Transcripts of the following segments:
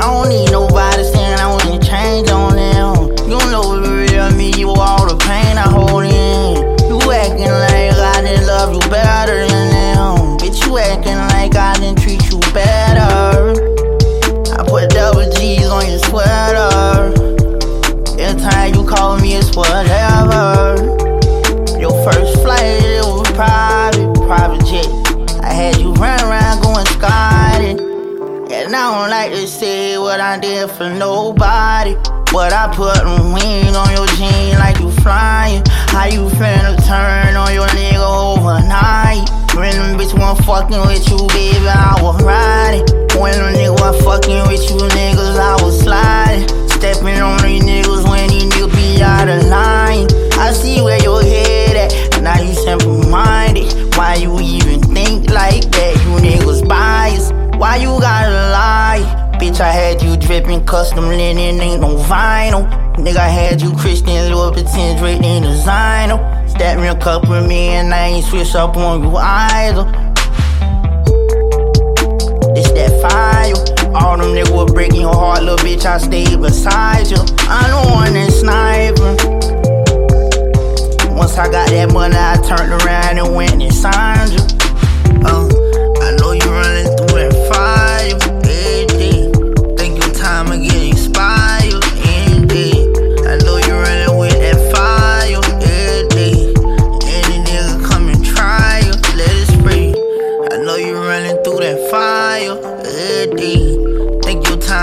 don't need nobody saying I wouldn't change on them. You know the real me, you all the pain I hold in. You acting like I didn't love you better than them. Bitch, you acting like I didn't treat you better. I put double G's on your sweater. Every time you call me, it's whatever. And I don't like to say what I did for nobody. But I put a wing on your jean Bitch, I had you dripping custom linen, ain't no vinyl. Nigga, I had you Christian Louboutin draped in designer. Stat a couple of me and I ain't switch up on you either. This that fire. All them niggas was breaking your heart, little bitch. I stayed beside you. I'm the one that sniping. Once I got that money, I turned around and went and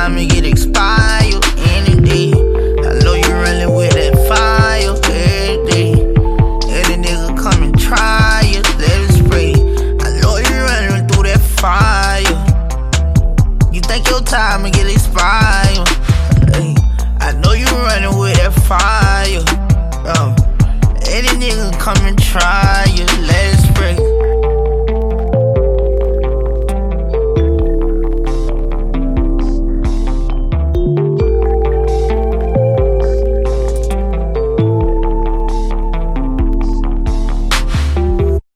time will get expired any day. I know you running with that fire every day. Any nigga come and try it, let it spray. I know you running through that fire. You think your time will get expired? Hey, I know you running with that fire.